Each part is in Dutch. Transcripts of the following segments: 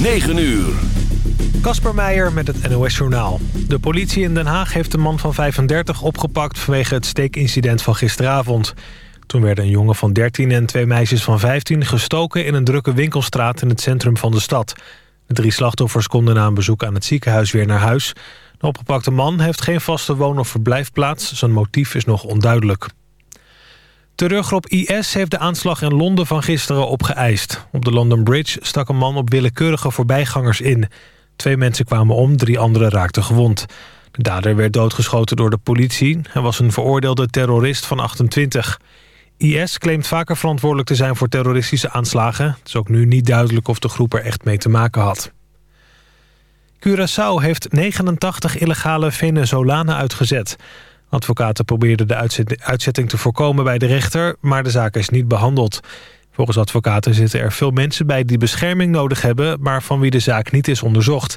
9 uur. Kasper Meijer met het NOS Journaal. De politie in Den Haag heeft een man van 35 opgepakt... vanwege het steekincident van gisteravond. Toen werden een jongen van 13 en twee meisjes van 15 gestoken... in een drukke winkelstraat in het centrum van de stad. De drie slachtoffers konden na een bezoek aan het ziekenhuis weer naar huis. De opgepakte man heeft geen vaste woon- of verblijfplaats. Zijn motief is nog onduidelijk. Terreurgroep IS heeft de aanslag in Londen van gisteren opgeëist. Op de London Bridge stak een man op willekeurige voorbijgangers in. Twee mensen kwamen om, drie anderen raakten gewond. De dader werd doodgeschoten door de politie. Hij was een veroordeelde terrorist van 28. IS claimt vaker verantwoordelijk te zijn voor terroristische aanslagen. Het is ook nu niet duidelijk of de groep er echt mee te maken had. Curaçao heeft 89 illegale Venezolanen uitgezet. Advocaten probeerden de uitzetting te voorkomen bij de rechter... maar de zaak is niet behandeld. Volgens advocaten zitten er veel mensen bij die bescherming nodig hebben... maar van wie de zaak niet is onderzocht.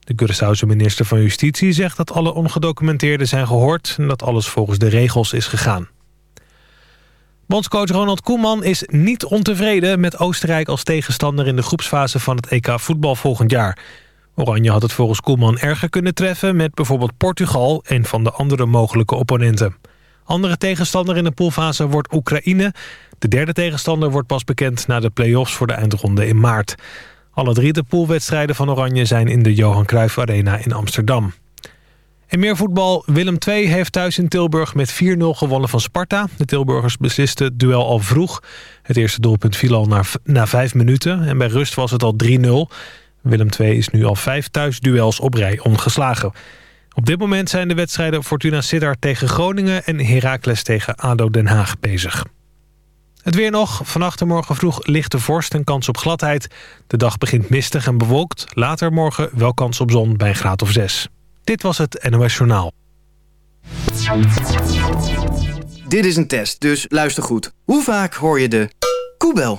De Curaçaose minister van Justitie zegt dat alle ongedocumenteerden zijn gehoord... en dat alles volgens de regels is gegaan. Bondscoach Ronald Koeman is niet ontevreden met Oostenrijk als tegenstander... in de groepsfase van het EK voetbal volgend jaar... Oranje had het volgens Koelman erger kunnen treffen... met bijvoorbeeld Portugal, een van de andere mogelijke opponenten. Andere tegenstander in de poolfase wordt Oekraïne. De derde tegenstander wordt pas bekend na de play-offs voor de eindronde in maart. Alle drie de poolwedstrijden van Oranje zijn in de Johan Cruijff Arena in Amsterdam. En meer voetbal. Willem II heeft thuis in Tilburg met 4-0 gewonnen van Sparta. De Tilburgers beslisten het duel al vroeg. Het eerste doelpunt viel al na, na vijf minuten. En bij rust was het al 3-0. Willem II is nu al vijf thuisduels op rij ongeslagen. Op dit moment zijn de wedstrijden Fortuna Sittard tegen Groningen... en Heracles tegen ADO Den Haag bezig. Het weer nog. Vannacht en morgen vroeg lichte vorst en kans op gladheid. De dag begint mistig en bewolkt. Later morgen wel kans op zon bij een graad of 6. Dit was het NOS Journaal. Dit is een test, dus luister goed. Hoe vaak hoor je de koebel?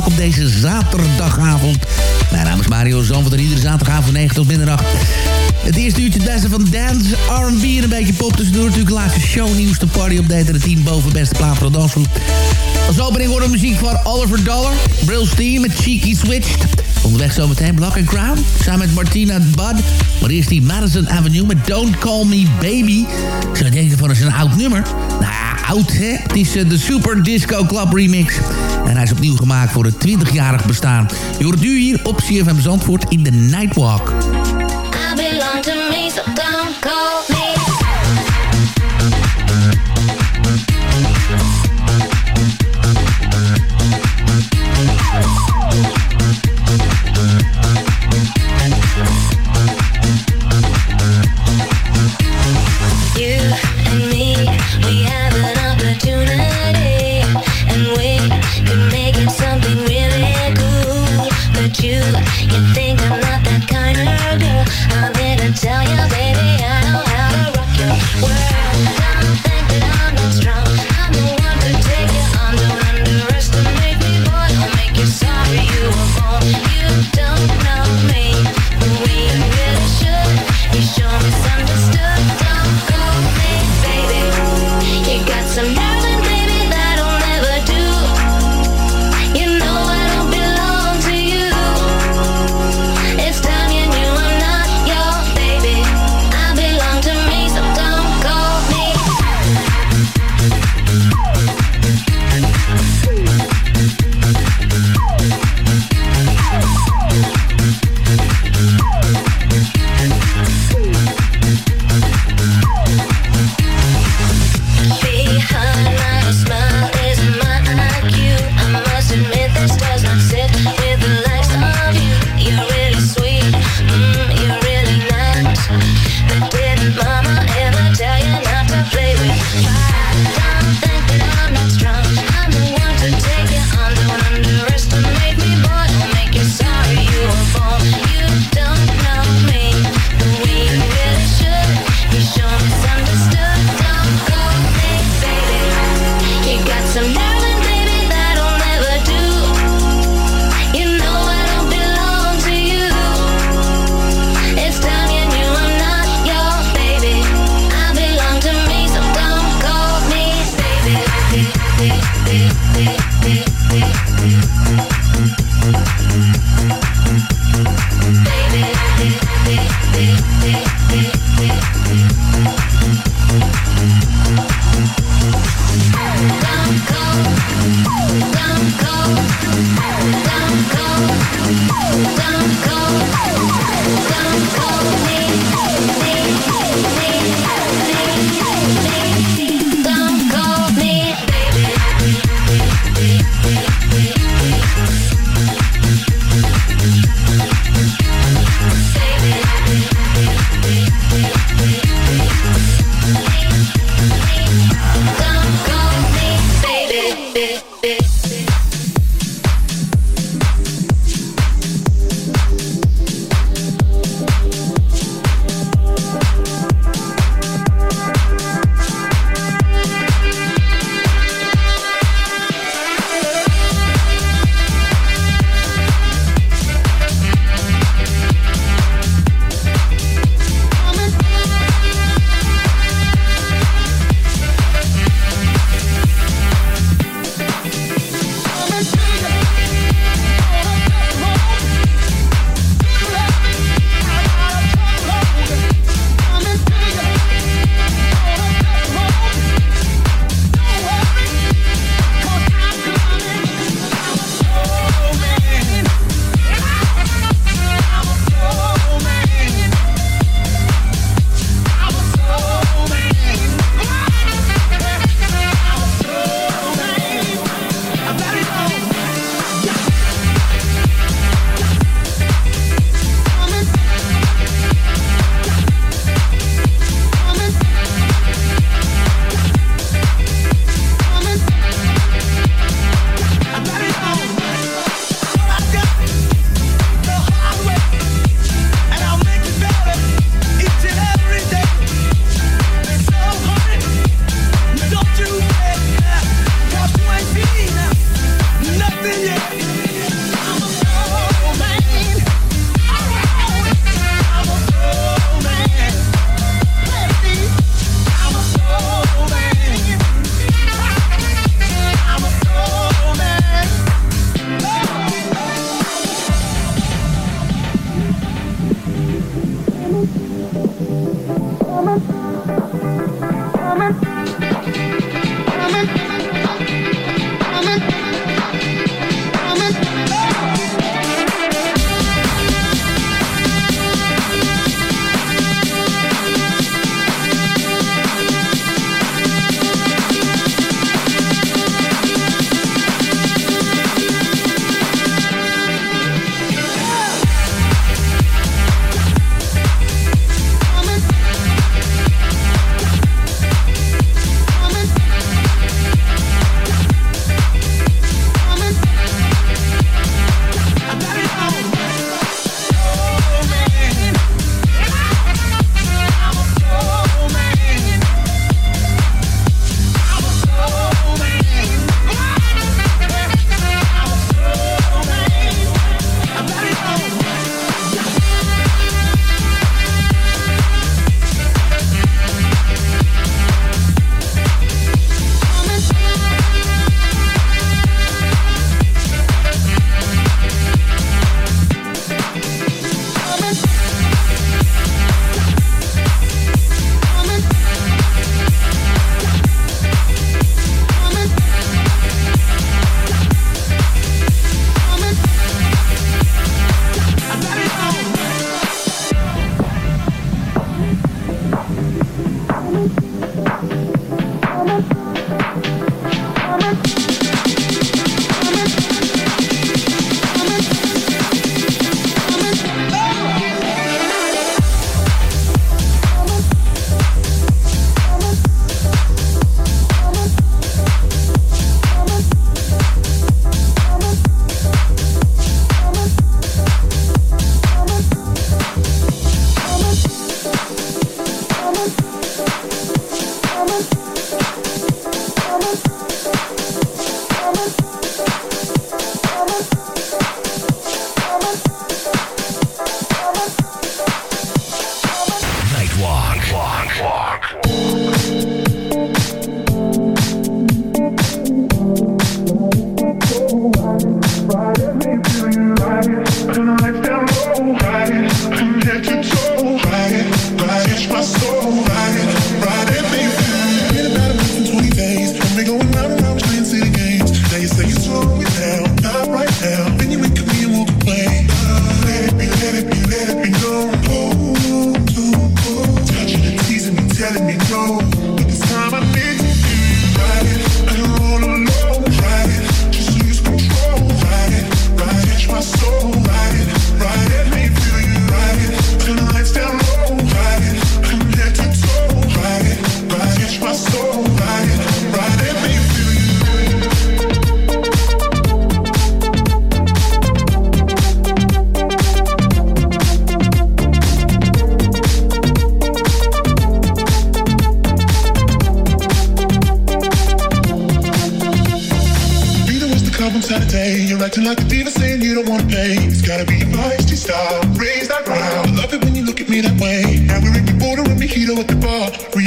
welkom deze zaterdagavond. Mijn naam is Mario van de iedere zaterdagavond van 9 tot middernacht. Het eerste uurtje het beste van dance, R&B en een beetje pop tussendoor. Natuurlijk laatste shownieuws, de party update en de 10 boven beste plaat voor de dansgroep. Als opening hoorde muziek van Oliver Dollar, Brill Steam met Cheeky Switch. Onderweg zometeen Black and Crown, samen met Martina Bud. Maar eerst die Madison Avenue met Don't Call Me Baby. Ik zou denken van, dat is een oud nummer. Nou oud, hè? Het is eh, de Super Disco Club remix. En hij is opnieuw gemaakt voor het 20-jarig bestaan. Je nu hier op CFM Zandvoort in de Nightwalk.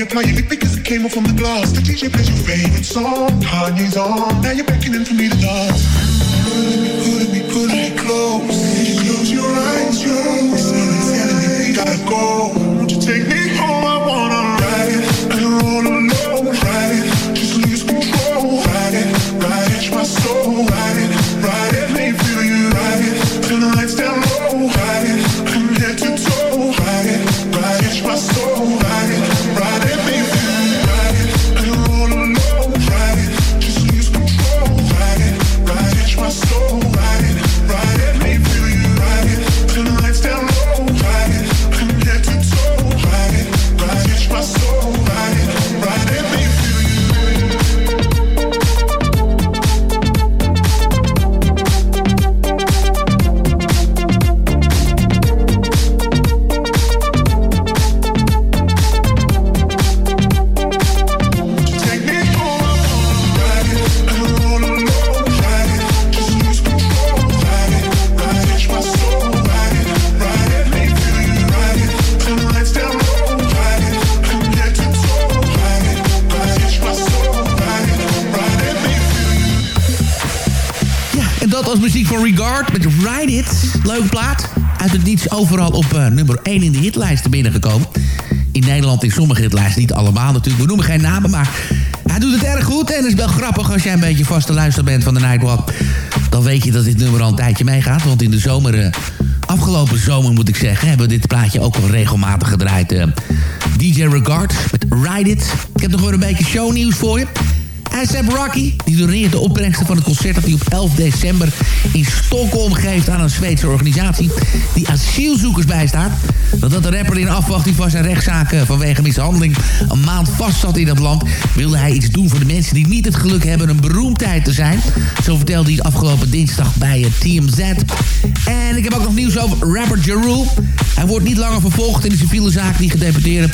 Bar. Reapply your lip because it came off from the glass. The DJ plays your favorite song. Kanye's on. Now you're beckoning for me to dance. Pulling me, pulling me, pulling me close. Close your eyes, your eyes. Gotta go. Won't you take me Overal op eh, nummer 1 in de hitlijsten binnengekomen. In Nederland in sommige hitlijsten, niet allemaal natuurlijk. We noemen geen namen, maar hij doet het erg goed. En het is wel grappig als jij een beetje vaste luister bent van de Nightwalk. Dan weet je dat dit nummer al een tijdje meegaat. Want in de zomer, eh, afgelopen zomer moet ik zeggen... hebben we dit plaatje ook wel regelmatig gedraaid. eh. DJ Regard met Ride It. Ik heb nog weer een beetje shownieuws voor je. ASAP Rocky, die doneert de opbrengsten van het concert dat hij op 11 december in Stockholm geeft aan een Zweedse organisatie die asielzoekers bijstaat. Nadat de rapper in afwachting van zijn rechtszaken vanwege mishandeling een maand vast zat in dat land, wilde hij iets doen voor de mensen die niet het geluk hebben een beroemdheid te zijn. Zo vertelde hij het afgelopen dinsdag bij het TMZ. En ik heb ook nog nieuws over rapper Ja Rule. Hij wordt niet langer vervolgd in de civiele zaak die gedeputeerde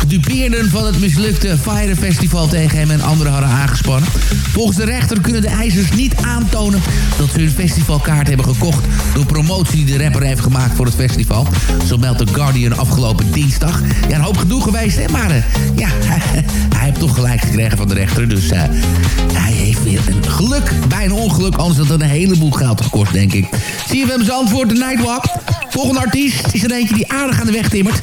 gedupeerden van het mislukte Fire Festival tegen hem en anderen hadden aangespannen. Volgens de rechter kunnen de eisers niet aantonen dat ze hun festivalkaart hebben gekocht door promotie die de rapper heeft gemaakt voor het festival. Zo meldt de Guardian afgelopen dinsdag. Ja, een hoop gedoe geweest, hè, maar eh, ja, hij, heeft toch gelijk gekregen van de rechter. Dus eh, hij heeft weer een geluk bij een ongeluk, anders had het een heleboel geld gekost, denk ik. Zijn antwoord, de Nightwalk. Volgende artiest is er eentje die aardig aan de weg timmert.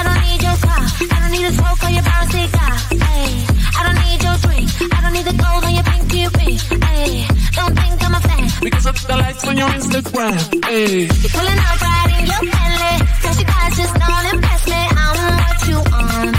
I don't need your car. I don't need a smoke on your cigar. Hey, I don't need your drink. I don't need the gold on your pinky ring. Hey, don't think I'm a fan. Because of the lights on your Instagram. Hey. You're pulling up right in your Bentley. Flashy cars just don't impress me. I'm what you on,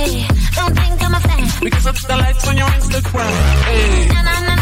Hey, don't think I'm a fan. Because of the lights on your Instagram. Hey. Na, na, na,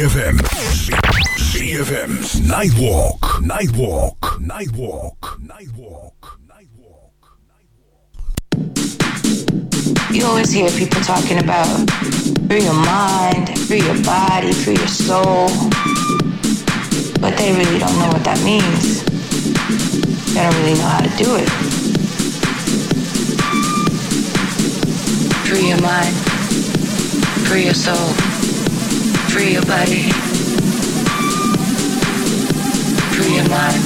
ZFM. ZFM's Nightwalk. Nightwalk. Nightwalk. Nightwalk. Nightwalk. Nightwalk. You always hear people talking about free your mind, free your body, free your soul. But they really don't know what that means. They don't really know how to do it. Free your mind. Free your soul. Free your body. Free your mind.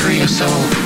Free your soul.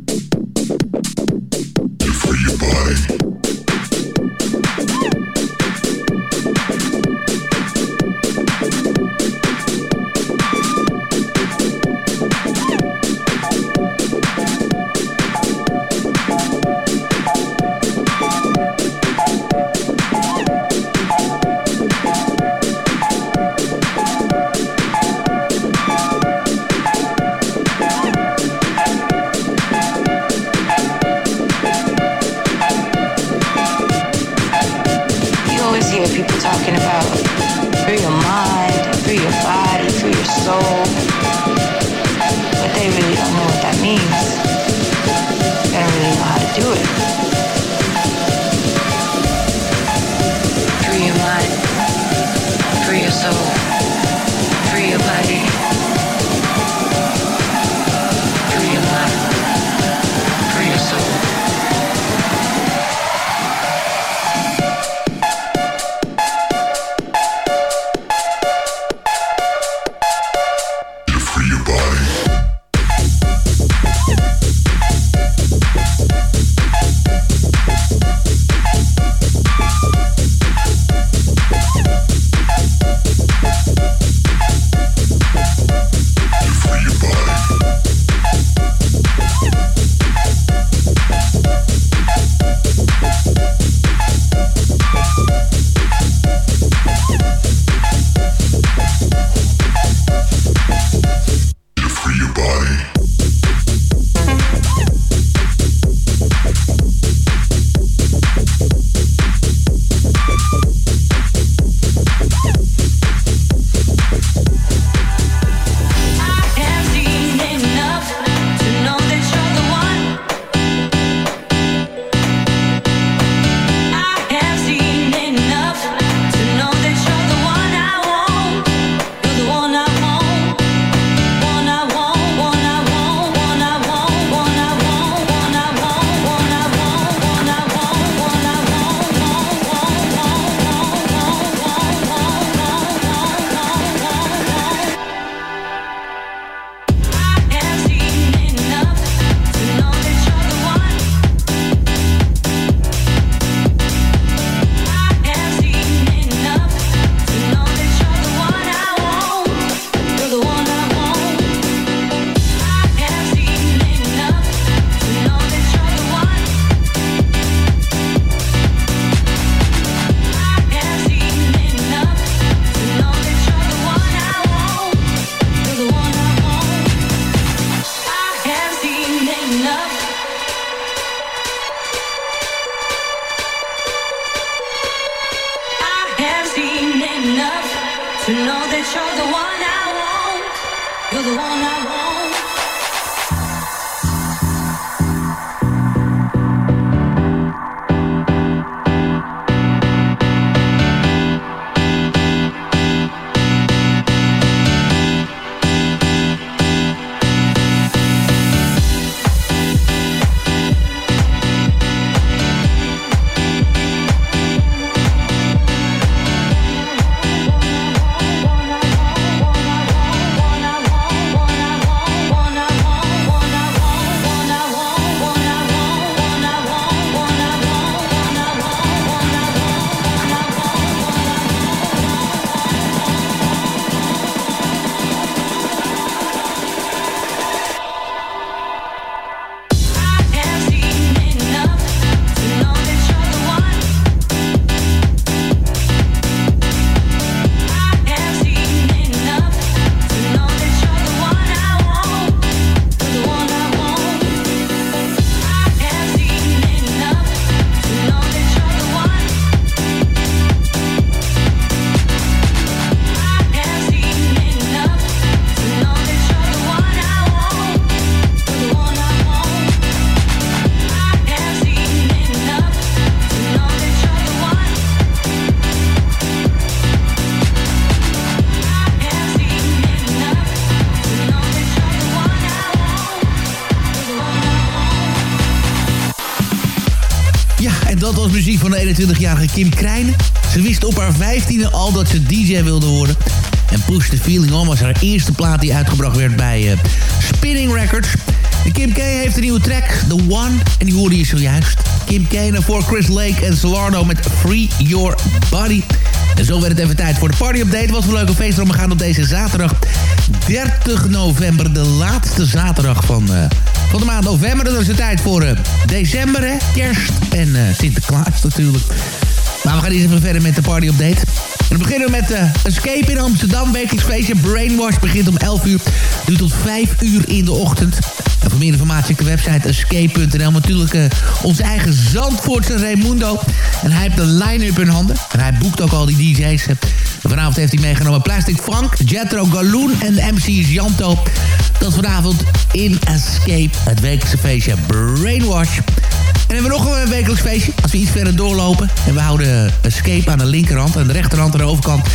Dat was muziek van de 21-jarige Kim Krijnen. Ze wist op haar 15e al dat ze DJ wilde worden. En Push the Feeling On was haar eerste plaat die uitgebracht werd bij uh, Spinning Records. De Kim K heeft een nieuwe track, The One, en die hoorde je zojuist. Kim K en voor Chris Lake en Solardo met Free Your Body. En zo werd het even tijd voor de party update. Wat voor leuke feest we gaan op deze zaterdag 30 november. De laatste zaterdag van, uh, van de maand november. Dat is de tijd voor uh, december, hè? kerst en uh, Sinterklaas natuurlijk. Maar we gaan eens even verder met de party update. En dan beginnen we met uh, Escape in Amsterdam. Wekelijks feestje Brainwash begint om 11 uur. Duurt tot 5 uur in de ochtend. En voor meer informatie op de website escape.nl. Natuurlijk uh, onze eigen Zandvoortse Raimundo. En hij heeft de line-up in handen. En hij boekt ook al die DJ's. En vanavond heeft hij meegenomen Plastic Frank, Jetro Galoon en de MC Janto. Dat vanavond in Escape, het wekelijkse feestje Brainwash. En hebben we nog een wekelijks feestje. Als we iets verder doorlopen en we houden Escape aan de linkerhand... en de rechterhand aan de overkant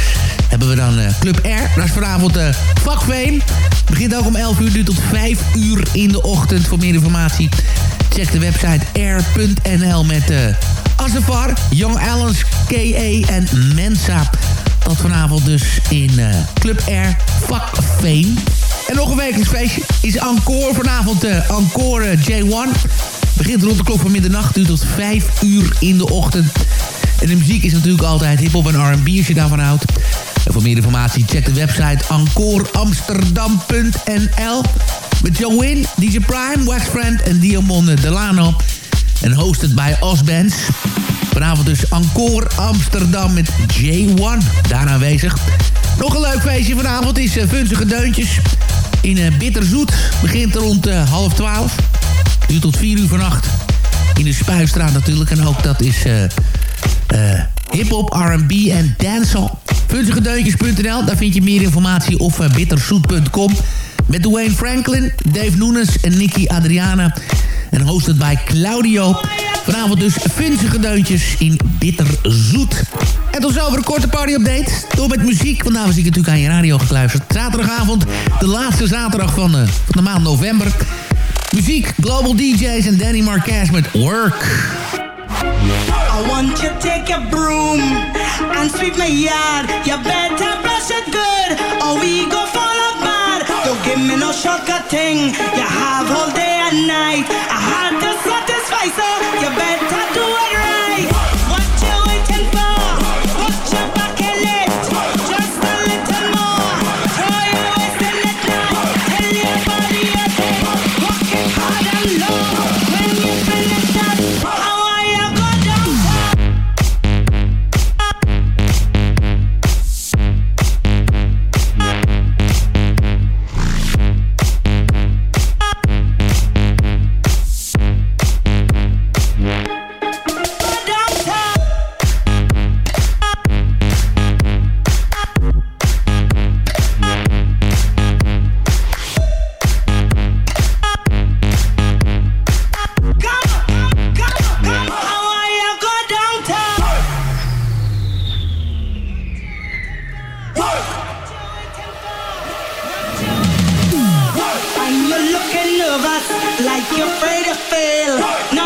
hebben we dan uh, Club R. Dat is vanavond uh, Vakveen. Begint ook om 11 uur, duurt tot 5 uur in de ochtend. Voor meer informatie check de website r.nl met uh, Asafar, Young Allens, KE en Mensa. Dat vanavond dus in Club R Vakveen. En nog een wekelijks feestje is Encore. Vanavond uh, Encore J1. Begint rond de klok van middernacht, duurt tot 5 uur in de ochtend. En de muziek is natuurlijk altijd hip-hop en R&B als je daarvan houdt. Voor meer informatie check de website encoreamsterdam.nl Met Joe DJ Prime, Waxfriend en Diamond Delano. En hosted bij Osbands. Vanavond dus Encore Amsterdam met J1 daar aanwezig. Nog een leuk feestje vanavond is uh, Vunzige Deuntjes in uh, Bitterzoet. Begint rond uh, half twaalf. Duurt tot vier uur vannacht. In de Spuistraat natuurlijk. En ook dat is uh, hip-hop, R&B en dancehall. Vunzigedeuntjes.nl, daar vind je meer informatie. Of uh, bitterzoet.com. Met Dwayne Franklin, Dave Nunes en Nicky Adriana. En hosted bij Claudio. Vanavond dus Vunzige Deuntjes in Bitterzoet. En tot zover een korte party-update. Door met muziek, want daar was ik natuurlijk aan je radio gekluisterd. Zaterdagavond, de laatste zaterdag van, van de maand november. Muziek, Global DJ's en Danny Marquez met Work. Want you take your broom and sweep my yard. You better brush it good or we go fall apart. Don't give me no shortcut thing. You have all day and night. I had to satisfy, so you better do it right. afraid to fail. No.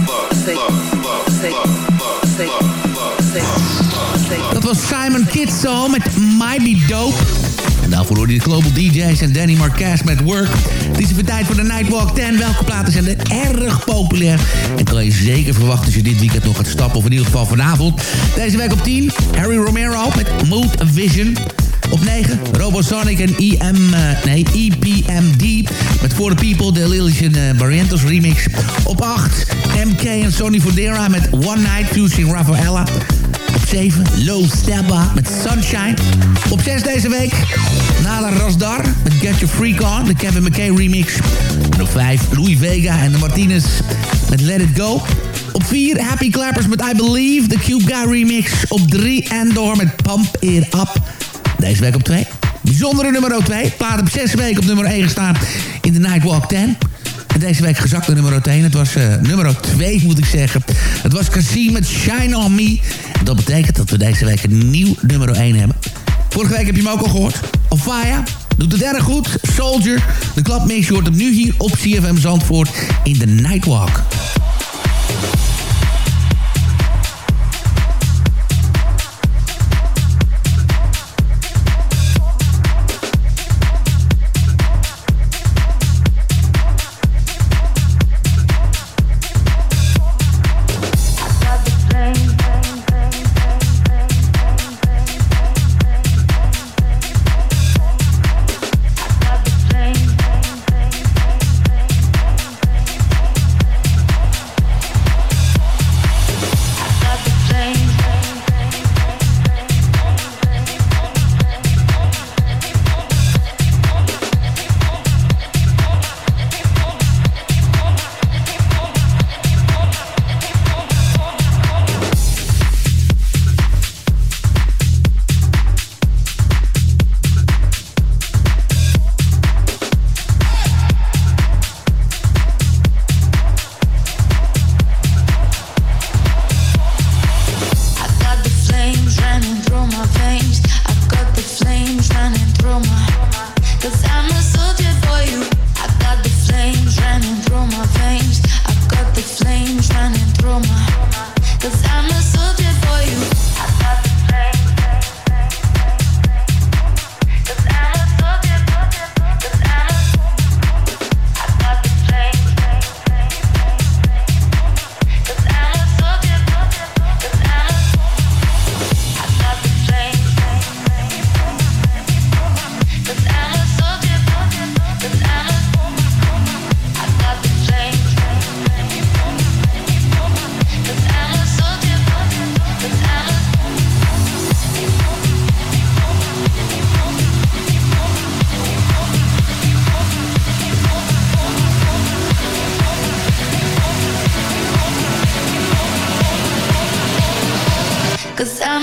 Dat was Simon Kitso met My Be Dope. En daarvoor hoorde je de Global DJ's en Danny Marquez met Work. Het is even tijd voor de Nightwalk 10. Welke platen zijn er erg populair? En kan je zeker verwachten als je dit weekend nog gaat stappen. Of in ieder geval vanavond. Deze week op 10. Harry Romero met Mood Vision. Op 9, Robosonic en EM, uh, nee, EPMD. Met For the People, de Lilian uh, Barrientos remix. Op 8, MK en Sonny Fodera met One Night featuring Rafaela. Op 7, Low Stabba met Sunshine. Op 6 deze week, Nala Rasdar met Get Your Freak On, de Kevin McKay remix. En op 5, Louis Vega en de Martinez met Let It Go. Op 4, Happy Clappers met I Believe, de Cube Guy remix. Op 3, Endor met Pump It Up. Deze week op 2. Bijzondere nummer 2. Plaat op 6 weken op nummer 1 gestaan in de Nightwalk 10. En deze week gezakt naar nummer 1. Het was uh, nummer 2, moet ik zeggen. Het was Cassie met Shine On Me. Dat betekent dat we deze week een nieuw nummer 1 hebben. Vorige week heb je hem ook al gehoord. Fire doet het erg goed. Soldier, de klapmix, je hoort hem nu hier op CFM Zandvoort in de Nightwalk.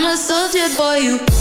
I'm a soldier for you.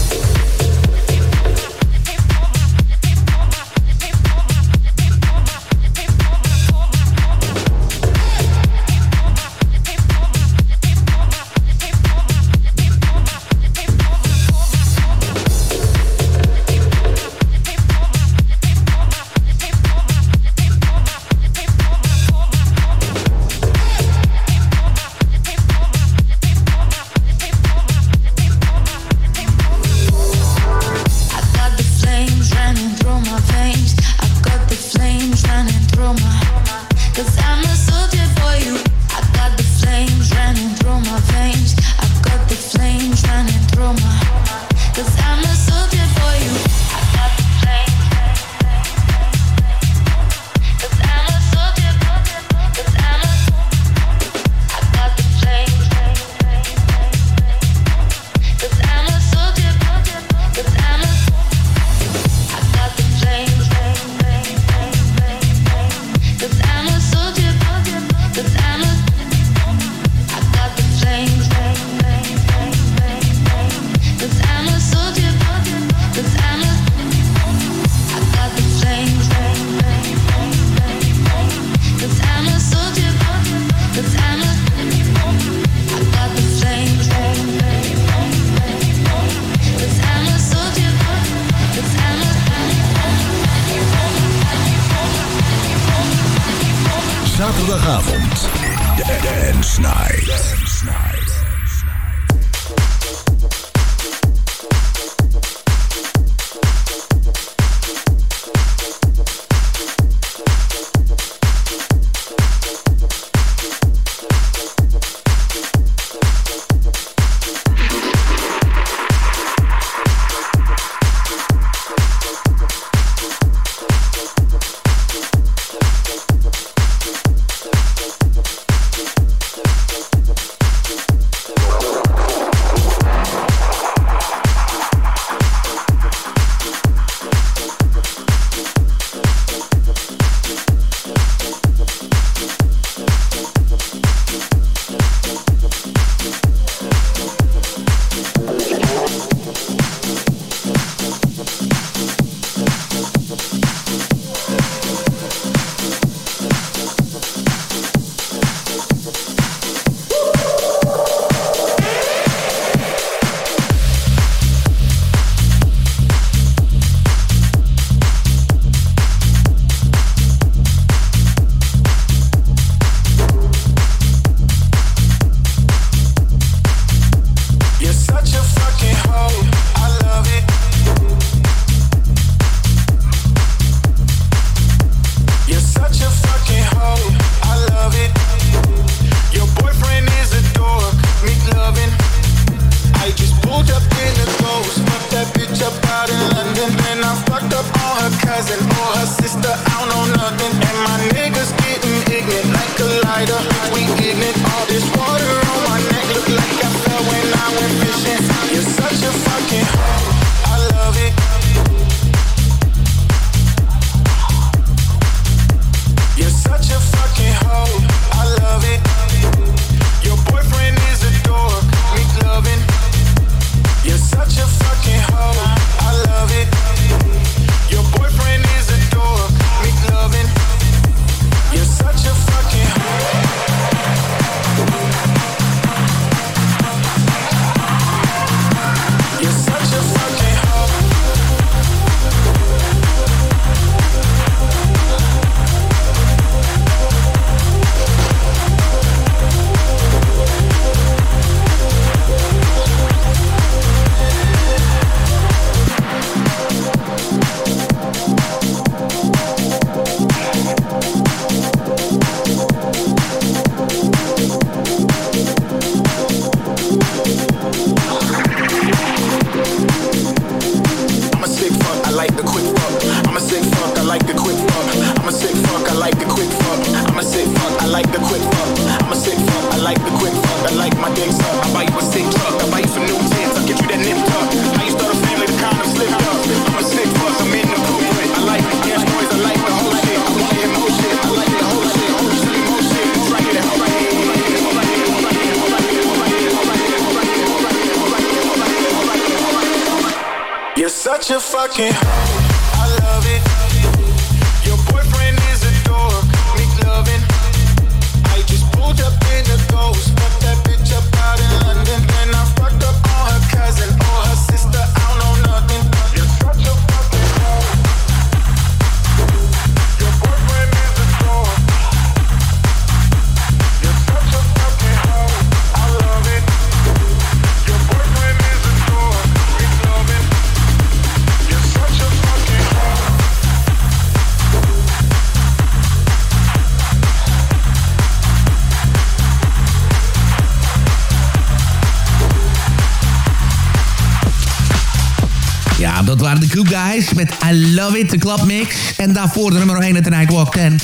Two Guys met I Love It, de klapmix. En daarvoor de nummer 1 uit de Nightwalk 10.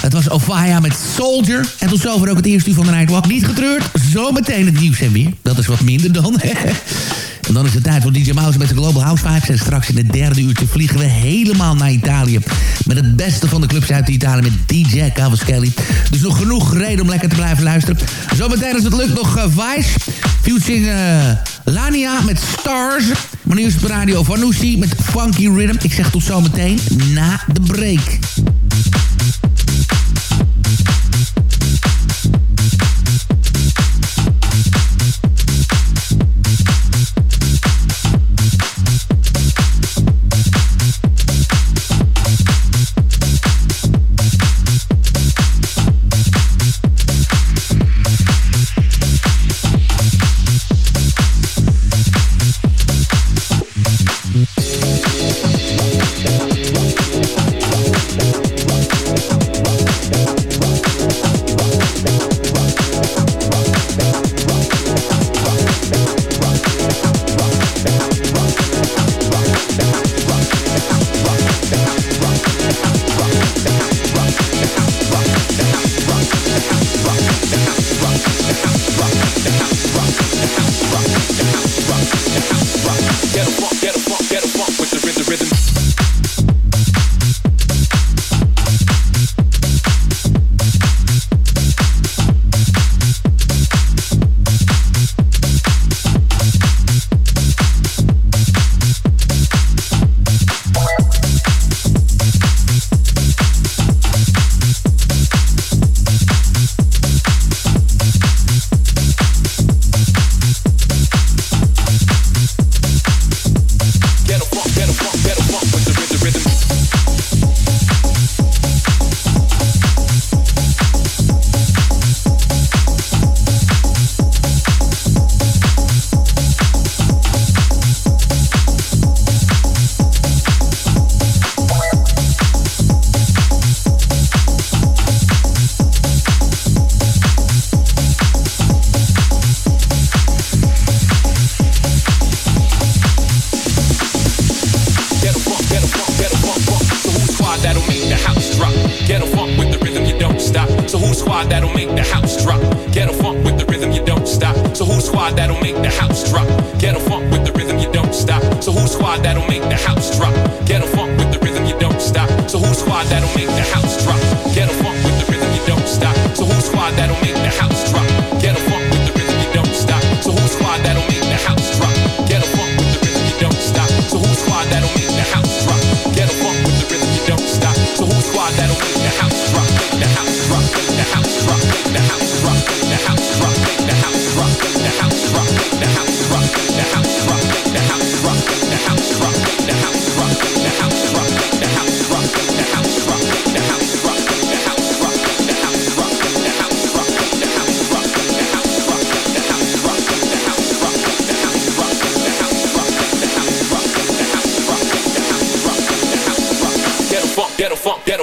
Het was Ovaya met Soldier. En tot zover ook het eerste uur van de Nightwalk. Niet getreurd, zometeen het nieuws en weer. Dat is wat minder dan. En dan is het tijd voor DJ Mouse met de Global House Vibes. En straks in het derde uurtje vliegen we helemaal naar Italië. Met het beste van de clubs uit Italië met DJ Cavaschelli. Dus nog genoeg reden om lekker te blijven luisteren. Zometeen als het lukt nog eh, Vice. Fusing uh, eh, Lania met Stars. Maar nu is radio Vanussi met Funky Rhythm. Ik zeg tot zometeen na de break.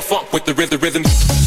funk with the rhythm. rhythm.